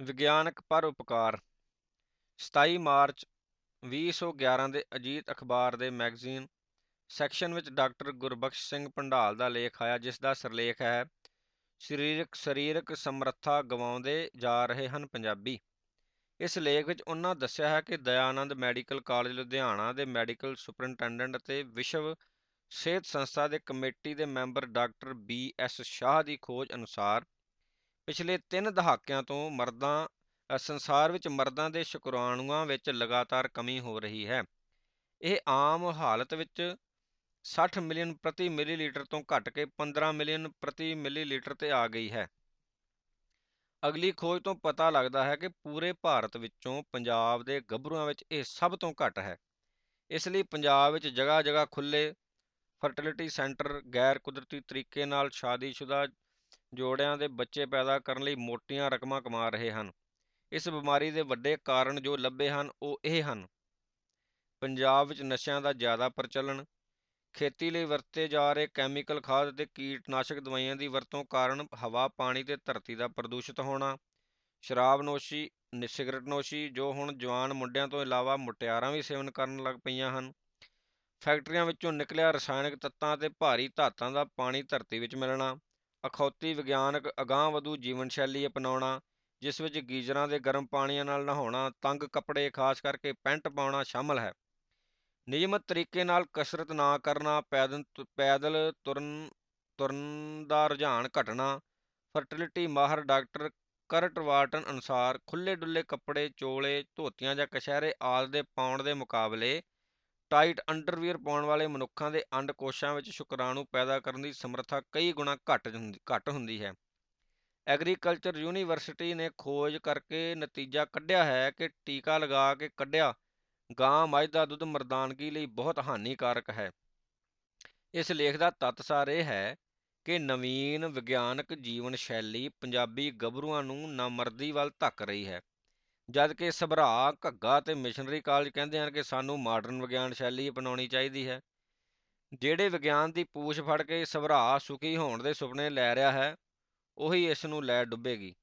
ਵਿਗਿਆਨਕ ਪਰਉਪਕਾਰ 27 ਮਾਰਚ 2011 ਦੇ ਅਜੀਤ ਅਖਬਾਰ ਦੇ ਮੈਗਜ਼ੀਨ ਸੈਕਸ਼ਨ ਵਿੱਚ ਡਾਕਟਰ ਗੁਰਬਖਸ਼ ਸਿੰਘ ਭੰਡਾਲ ਦਾ ਲੇਖ ਆਇਆ, ਜਿਸ ਦਾ ਸਿਰਲੇਖ ਹੈ, ਸਰੀਰਕ ਸਰੀਰਕ ਸਮਰੱਥਾ ਗਵਾਉਂਦੇ ਜਾ ਰਹੇ ਹਨ ਪੰਜਾਬੀ। ਇਸ ਲੇਖ ਵਿੱਚ ਉਹਨਾਂ ਦੱਸਿਆ ਹੈ ਕਿ ਦਇਆਨੰਦ ਮੈਡੀਕਲ ਕਾਲਜ ਲੁਧਿਆਣਾ ਦੇ ਮੈਡੀਕਲ ਸੁਪਰਡੈਂਟੈਂਟ ਅਤੇ ਵਿਸ਼ਵ ਸਿਹਤ ਸੰਸਥਾ ਦੇ ਕਮੇਟੀ ਦੇ member doctor B S Shah ਦੀ ਖੋਜ ਅਨੁਸਾਰ ਪਿਛਲੇ 3 ਦਹਾਕਿਆਂ ਤੋਂ ਮਰਦਾਂ ਸੰਸਾਰ ਵਿੱਚ ਮਰਦਾਂ ਦੇ ਸ਼ੁਕਰਾਣੂਆਂ ਵਿੱਚ ਲਗਾਤਾਰ ਕਮੀ ਹੋ ਰਹੀ ਹੈ। ਇਹ ਆਮ ਹਾਲਤ ਵਿੱਚ 60 ਮਿਲੀਅਨ ਪ੍ਰਤੀ ਮਿਲੀਲੀਟਰ ਤੋਂ ਘਟ ਕੇ 15 ਮਿਲੀਅਨ ਪ੍ਰਤੀ ਮਿਲੀਲੀਟਰ ਤੇ ਆ ਗਈ ਹੈ। ਅਗਲੀ ਖੋਜ ਤੋਂ ਪਤਾ ਲੱਗਦਾ ਹੈ ਕਿ ਪੂਰੇ ਭਾਰਤ ਵਿੱਚੋਂ ਪੰਜਾਬ ਦੇ ਗੱਭਰੂਆਂ ਵਿੱਚ ਇਹ ਸਭ ਤੋਂ ਘੱਟ ਹੈ। ਇਸ ਲਈ ਪੰਜਾਬ ਵਿੱਚ ਜਗ੍ਹਾ ਜਗ੍ਹਾ ਖੁੱਲੇ ਫਰਟੀਲਿਟੀ ਸੈਂਟਰ ਗੈਰ ਕੁਦਰਤੀ ਤਰੀਕੇ ਨਾਲ ਸ਼ਾਦੀशुदा ਜੋੜਿਆਂ ਦੇ ਬੱਚੇ ਪੈਦਾ ਕਰਨ ਲਈ ਮੋਟੀਆਂ ਰਕਮਾਂ ਕਮਾ ਰਹੇ ਹਨ। ਇਸ ਬਿਮਾਰੀ ਦੇ ਵੱਡੇ ਕਾਰਨ ਜੋ ਲੱਭੇ ਹਨ, ਉਹ ਇਹ ਹਨ। ਪੰਜਾਬ ਵਿੱਚ ਨਸ਼ਿਆਂ ਦਾ ਜ਼ਿਆਦਾ ਪ੍ਰਚਲਨ, ਖੇਤੀ ਲਈ ਵਰਤੇ ਜਾ ਰਹੇ ਕੈਮੀਕਲ ਖਾਦ ਅਤੇ ਕੀਟਨਾਸ਼ਕ ਦਵਾਈਆਂ ਦੀ ਵਰਤੋਂ ਕਾਰਨ ਹਵਾ, ਪਾਣੀ ਤੇ ਧਰਤੀ ਦਾ ਪ੍ਰਦੂਸ਼ਿਤ ਹੋਣਾ ਸ਼ਰਾਬਨੋਸ਼ੀ ਸਿਗਰਟ ਨੋਸ਼ੀ, ਜੋ ਹੁਣ ਜਵਾਨ ਮੁੰਡਿਆਂ ਤੋਂ ਇਲਾਵਾ ਮੁਟਿਆਰਾਂ ਵੀ ਸੇਵਨ ਕਰਨ ਲੱਗ ਪਈਆਂ ਹਨ। ਫੈਕਟਰੀਆਂ ਵਿੱਚੋਂ ਨਿਕਲਿਆ ਰਸਾਇਣਕ ਤੱਤਾਂ ਅਤੇ ਭਾਰੀ ਧਾਤਾਂ ਦਾ ਪਾਣੀ ਧਰਤੀ ਵਿੱਚ ਮਿਲਣਾ ਅਖੌਤੀ ਵਿਗਿਆਨਕ ਅਗਾਂਹ-ਵਧੂ ਜੀਵਨ ਸ਼ੈਲੀ ਅਪਣਾਉਣਾ, ਜਿਸ ਵਿੱਚ ਗੀਜ਼ਰਾਂ ਦੇ ਗਰਮ ਪਾਣੀਆਂ ਨਾਲ ਨਹਾਉਣਾ, ਤੰਗ ਕੱਪੜੇ ਖਾਸ ਕਰਕੇ ਪੈਂਟ ਪਾਉਣਾ ਸ਼ਾਮਲ ਹੈ। ਨਿਯਮਤ ਤਰੀਕੇ ਨਾਲ ਕਸਰਤ ਨਾ ਕਰਨਾ, ਪੈਦਲ ਪੈਦਲ ਤੁਰਨ ਤੁਰਨ ਦਾ ਰੁਝਾਨ ਘਟਣਾ, ਫਰਟੀਲਿਟੀ ਮਾਹਰ ਡਾਕਟਰ ਕਰਟ ਵਾਟਨ ਅਨੁਸਾਰ ਖੁੱਲੇ ਡੁੱਲੇ ਕੱਪੜੇ, ਚੋਲੇ, ਧੋਤੀਆਂ ਜਾਂ ਕਸ਼ਹਿਰੇ ਆਦਿ ਦੇ ਪਾਉਣ ਦੇ ਮੁਕਾਬਲੇ ਟਾਈਟ ਅੰਡਰਵੀਅਰ ਪਾਉਣ ਵਾਲੇ ਮਨੁੱਖਾਂ ਦੇ ਅੰਡ ਕੋਸ਼ਾਂ ਵਿੱਚ ਸ਼ੁਕਰਾਣੂ ਪੈਦਾ ਕਰਨ ਦੀ ਸਮਰੱਥਾ ਕਈ ਗੁਣਾ ਘੱਟ ਘੱਟ ਹੁੰਦੀ ਹੈ। ਐਗਰੀਕਲਚਰ ਯੂਨੀਵਰਸਿਟੀ ਨੇ ਖੋਜ ਕਰਕੇ ਨਤੀਜਾ ਕੱਢਿਆ ਹੈ ਕਿ ਟੀਕਾ ਲਗਾ ਕੇ ਕੱਢਿਆ ਗਾਂ ਮੱਝ ਦਾ ਦੁੱਧ ਮਰਦਾਨਗੀ ਲਈ ਬਹੁਤ ਹਾਨੀਕਾਰਕ ਹੈ। ਇਸ ਲੇਖ ਦਾ ਤੱਤਸਾਰ ਇਹ ਹੈ ਕਿ ਨਵੀਨ ਵਿਗਿਆਨਕ ਜੀਵਨ ਸ਼ੈਲੀ ਪੰਜਾਬੀ ਗੱਭਰੂਆਂ ਨੂੰ ਨਾਮਰਦੀ ਵੱਲ ਧੱਕ ਰਹੀ ਹੈ। ਜਦ ਕਿ ਸਭਰਾ, ਘੱਗਾ ਤੇ ਮਿਸ਼ਨਰੀ ਕਾਲਜ ਕਹਿੰਦੇ ਹਨ ਕਿ ਸਾਨੂੰ ਮਾਡਰਨ ਵਿਗਿਆਨ ਸ਼ੈਲੀ ਅਪਣਾਉਣੀ ਚਾਹੀਦੀ ਹੈ। ਜਿਹੜੇ ਵਿਗਿਆਨ ਦੀ ਪੂਛ ਫੜ ਕੇ ਸਭਰਾ ਸੁਖੀ ਹੋਣ ਦੇ ਸੁਪਨੇ ਲੈ ਰਿਹਾ ਹੈ, ਉਹੀ ਇਸ ਨੂੰ ਲੈ ਡੁੱਬੇਗੀ।